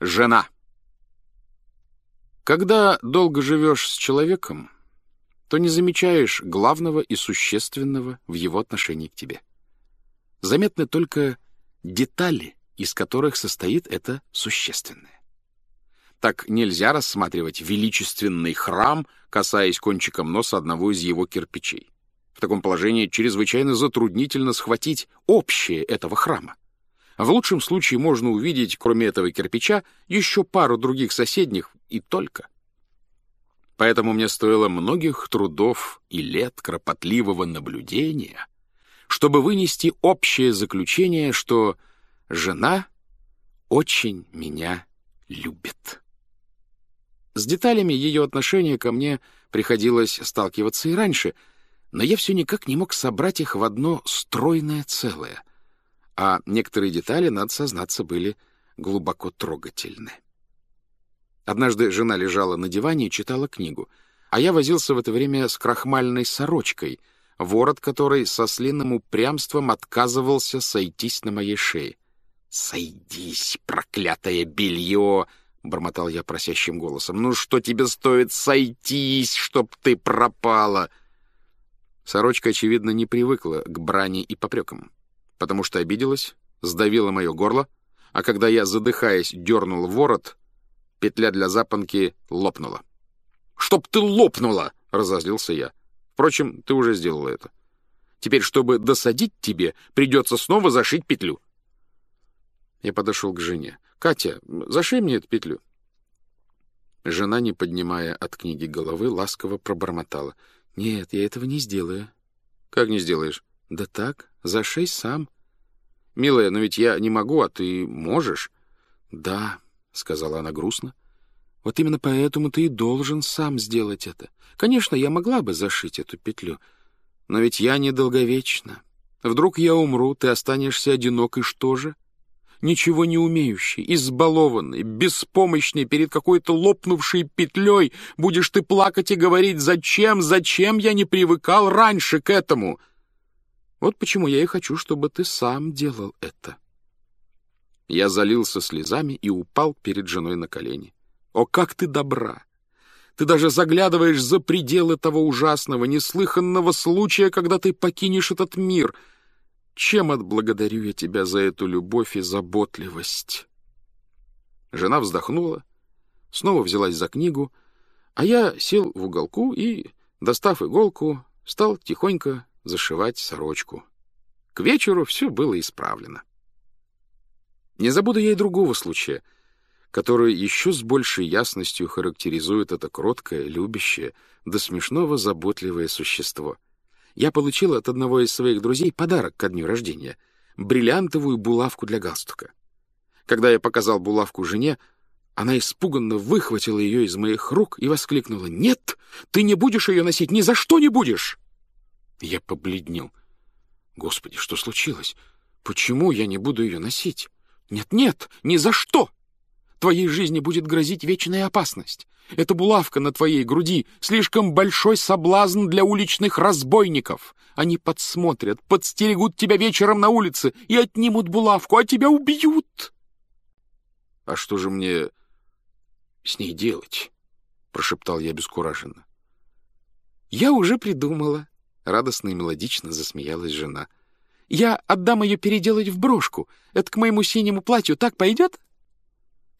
Жена. Когда долго живешь с человеком, то не замечаешь главного и существенного в его отношении к тебе. Заметны только детали, из которых состоит это существенное. Так нельзя рассматривать величественный храм, касаясь кончиком носа одного из его кирпичей. В таком положении чрезвычайно затруднительно схватить общее этого храма. В лучшем случае можно увидеть, кроме этого кирпича, еще пару других соседних и только. Поэтому мне стоило многих трудов и лет кропотливого наблюдения, чтобы вынести общее заключение, что жена очень меня любит. С деталями ее отношения ко мне приходилось сталкиваться и раньше, но я все никак не мог собрать их в одно стройное целое — а некоторые детали, надо сознаться, были глубоко трогательны. Однажды жена лежала на диване и читала книгу, а я возился в это время с крахмальной сорочкой, ворот которой со слинным упрямством отказывался сойтись на моей шее. «Сойдись, проклятое белье!» — бормотал я просящим голосом. «Ну что тебе стоит сойтись, чтоб ты пропала?» Сорочка, очевидно, не привыкла к брани и попрекам потому что обиделась, сдавила мое горло, а когда я, задыхаясь, дернул ворот, петля для запонки лопнула. «Чтоб ты лопнула!» — разозлился я. «Впрочем, ты уже сделала это. Теперь, чтобы досадить тебе, придется снова зашить петлю». Я подошел к жене. «Катя, зашей мне эту петлю». Жена, не поднимая от книги головы, ласково пробормотала. «Нет, я этого не сделаю». «Как не сделаешь?» «Да так, зашей сам». «Милая, но ведь я не могу, а ты можешь?» «Да», — сказала она грустно. «Вот именно поэтому ты и должен сам сделать это. Конечно, я могла бы зашить эту петлю, но ведь я недолговечна. Вдруг я умру, ты останешься одинок, и что же? Ничего не умеющий, избалованный, беспомощный перед какой-то лопнувшей петлей будешь ты плакать и говорить «Зачем, зачем я не привыкал раньше к этому?» Вот почему я и хочу, чтобы ты сам делал это. Я залился слезами и упал перед женой на колени. О, как ты добра! Ты даже заглядываешь за пределы того ужасного, неслыханного случая, когда ты покинешь этот мир. Чем отблагодарю я тебя за эту любовь и заботливость?» Жена вздохнула, снова взялась за книгу, а я сел в уголку и, достав иголку, стал тихонько зашивать сорочку. К вечеру все было исправлено. Не забуду я и другого случая, который еще с большей ясностью характеризует это кроткое, любящее, до смешного заботливое существо. Я получил от одного из своих друзей подарок ко дню рождения — бриллиантовую булавку для галстука. Когда я показал булавку жене, она испуганно выхватила ее из моих рук и воскликнула «Нет, ты не будешь ее носить, ни за что не будешь!» Я побледнел. Господи, что случилось? Почему я не буду ее носить? Нет-нет, ни за что! Твоей жизни будет грозить вечная опасность. Эта булавка на твоей груди — слишком большой соблазн для уличных разбойников. Они подсмотрят, подстерегут тебя вечером на улице и отнимут булавку, а тебя убьют. — А что же мне с ней делать? — прошептал я бескураженно. — Я уже придумала. Радостно и мелодично засмеялась жена. «Я отдам ее переделать в брошку. Это к моему синему платью так пойдет?»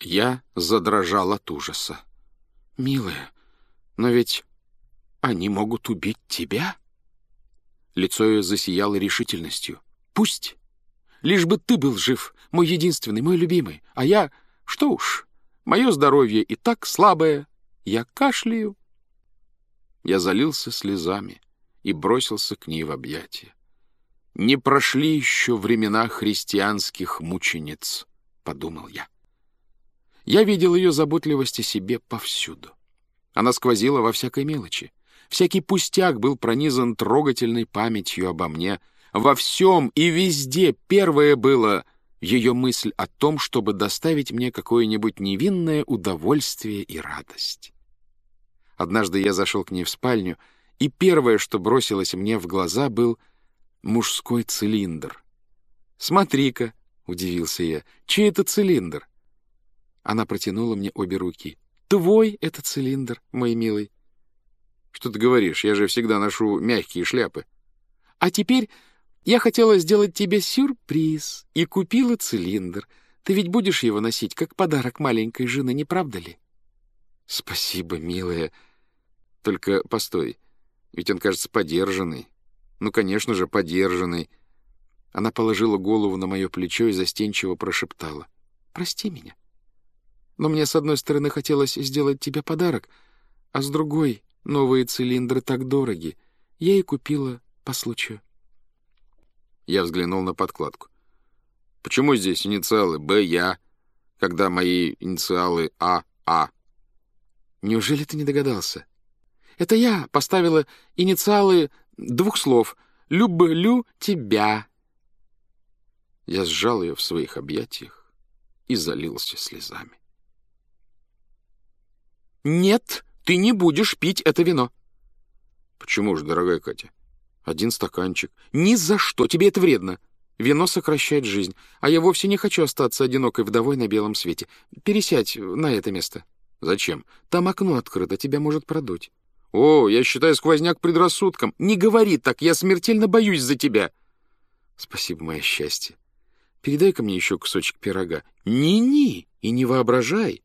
Я задрожал от ужаса. «Милая, но ведь они могут убить тебя?» Лицо ее засияло решительностью. «Пусть. Лишь бы ты был жив, мой единственный, мой любимый. А я... Что уж, мое здоровье и так слабое. Я кашляю». Я залился слезами и бросился к ней в объятия. «Не прошли еще времена христианских мучениц», — подумал я. Я видел ее заботливость о себе повсюду. Она сквозила во всякой мелочи. Всякий пустяк был пронизан трогательной памятью обо мне. Во всем и везде первое было ее мысль о том, чтобы доставить мне какое-нибудь невинное удовольствие и радость. Однажды я зашел к ней в спальню — и первое, что бросилось мне в глаза, был мужской цилиндр. «Смотри-ка», — удивился я, — «чей это цилиндр?» Она протянула мне обе руки. «Твой это цилиндр, мой милый». «Что ты говоришь? Я же всегда ношу мягкие шляпы». «А теперь я хотела сделать тебе сюрприз и купила цилиндр. Ты ведь будешь его носить как подарок маленькой жены, не правда ли?» «Спасибо, милая. Только постой, ведь он, кажется, подержанный. Ну, конечно же, подержанный». Она положила голову на мое плечо и застенчиво прошептала. «Прости меня. Но мне, с одной стороны, хотелось сделать тебе подарок, а с другой — новые цилиндры так дороги. Я и купила по случаю». Я взглянул на подкладку. «Почему здесь инициалы «Б», «Я», когда мои инициалы «А», «А»?» «Неужели ты не догадался? Это я поставила инициалы двух слов «Люблю тебя». Я сжал ее в своих объятиях и залился слезами. «Нет, ты не будешь пить это вино». «Почему же, дорогая Катя?» «Один стаканчик. Ни за что, тебе это вредно. Вино сокращает жизнь, а я вовсе не хочу остаться одинокой вдовой на белом свете. Пересядь на это место». «Зачем?» «Там окно открыто, тебя может продуть». «О, я считаю сквозняк предрассудком». «Не говори так, я смертельно боюсь за тебя». «Спасибо, мое счастье. Передай-ка мне еще кусочек пирога». «Ни-ни, и не воображай.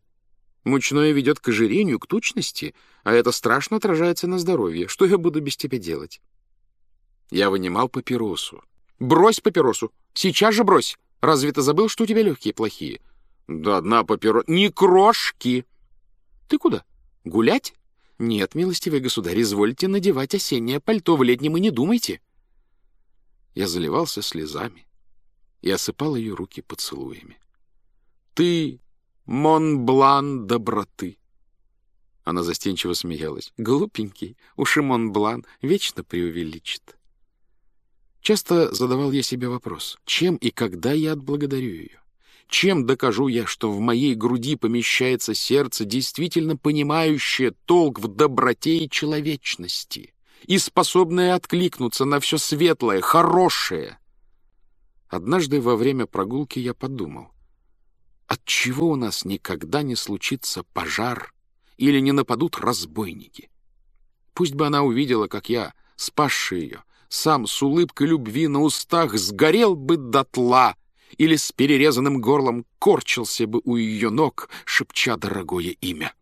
Мучное ведет к ожирению, к тучности, а это страшно отражается на здоровье. Что я буду без тебя делать?» Я вынимал папиросу. «Брось папиросу! Сейчас же брось! Разве ты забыл, что у тебя легкие плохие?» «Да одна папироса...» «Не крошки!» «Ты куда? Гулять?» «Нет, милостивый государь, извольте надевать осеннее пальто, в летнем и не думайте». Я заливался слезами и осыпал ее руки поцелуями. «Ты Монблан доброты!» Она застенчиво смеялась. «Глупенький, уж и Монблан вечно преувеличит». Часто задавал я себе вопрос, чем и когда я отблагодарю ее? Чем докажу я, что в моей груди помещается сердце, действительно понимающее толк в доброте и человечности, и способное откликнуться на все светлое, хорошее? Однажды во время прогулки я подумал, отчего у нас никогда не случится пожар или не нападут разбойники? Пусть бы она увидела, как я, спасший ее, сам с улыбкой любви на устах сгорел бы дотла, или с перерезанным горлом корчился бы у ее ног, шепча дорогое имя.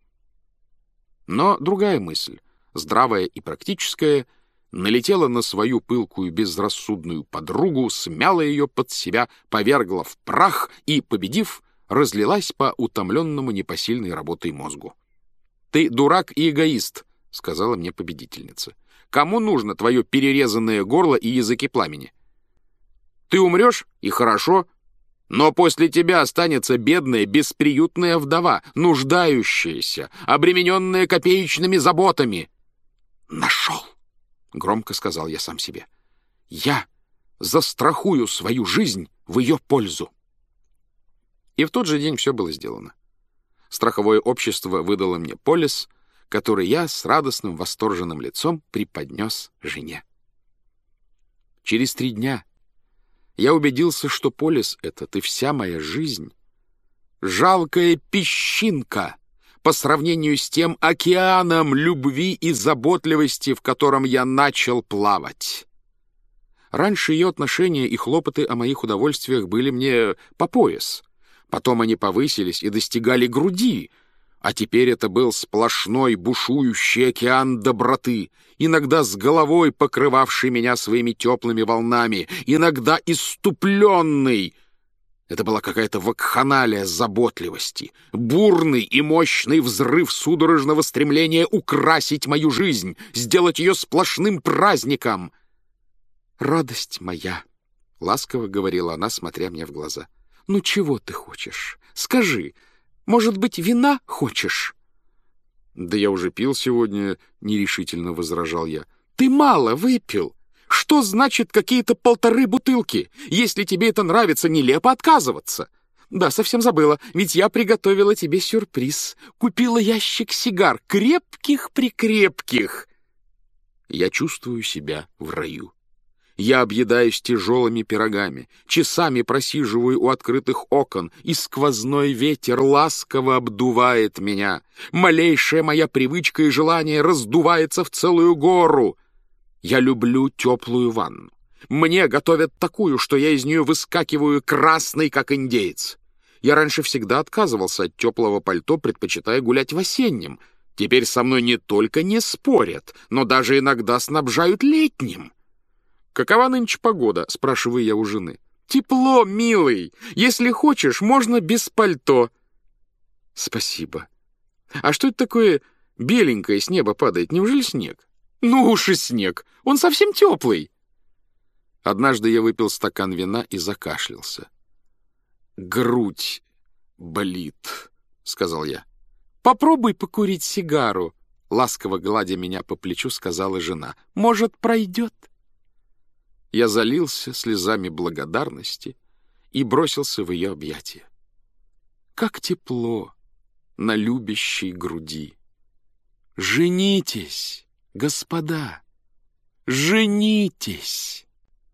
Но другая мысль, здравая и практическая, налетела на свою пылкую безрассудную подругу, смяла ее под себя, повергла в прах и, победив, разлилась по утомленному непосильной работой мозгу. «Ты дурак и эгоист», — сказала мне победительница. «Кому нужно твое перерезанное горло и языки пламени? Ты умрешь, и хорошо, но после тебя останется бедная, бесприютная вдова, нуждающаяся, обремененная копеечными заботами. «Нашел!» — громко сказал я сам себе. «Я застрахую свою жизнь в ее пользу». И в тот же день все было сделано. Страховое общество выдало мне полис, который я с радостным восторженным лицом преподнес жене. Через три дня я убедился, что полис этот и вся моя жизнь — жалкая песчинка по сравнению с тем океаном любви и заботливости, в котором я начал плавать. Раньше ее отношения и хлопоты о моих удовольствиях были мне по пояс. Потом они повысились и достигали груди — а теперь это был сплошной бушующий океан доброты, иногда с головой покрывавший меня своими теплыми волнами, иногда иступленный. Это была какая-то вакханалия заботливости, бурный и мощный взрыв судорожного стремления украсить мою жизнь, сделать ее сплошным праздником. «Радость моя!» — ласково говорила она, смотря мне в глаза. «Ну чего ты хочешь? Скажи!» Может быть, вина хочешь?» «Да я уже пил сегодня», — нерешительно возражал я. «Ты мало выпил. Что значит какие-то полторы бутылки? Если тебе это нравится, нелепо отказываться». «Да, совсем забыла, ведь я приготовила тебе сюрприз. Купила ящик сигар, крепких-прикрепких». Я чувствую себя в раю. Я объедаюсь тяжелыми пирогами, часами просиживаю у открытых окон, и сквозной ветер ласково обдувает меня. Малейшая моя привычка и желание раздувается в целую гору. Я люблю теплую ванну. Мне готовят такую, что я из нее выскакиваю красный, как индеец. Я раньше всегда отказывался от теплого пальто, предпочитая гулять в осеннем. Теперь со мной не только не спорят, но даже иногда снабжают летним. «Какова нынче погода?» — спрашиваю я у жены. «Тепло, милый. Если хочешь, можно без пальто». «Спасибо. А что это такое беленькое с неба падает? Неужели снег?» «Ну уж и снег. Он совсем теплый». Однажды я выпил стакан вина и закашлялся. «Грудь болит», — сказал я. «Попробуй покурить сигару», — ласково гладя меня по плечу, сказала жена. «Может, пройдет?» Я залился слезами благодарности и бросился в ее объятия. Как тепло на любящей груди! Женитесь, господа! Женитесь!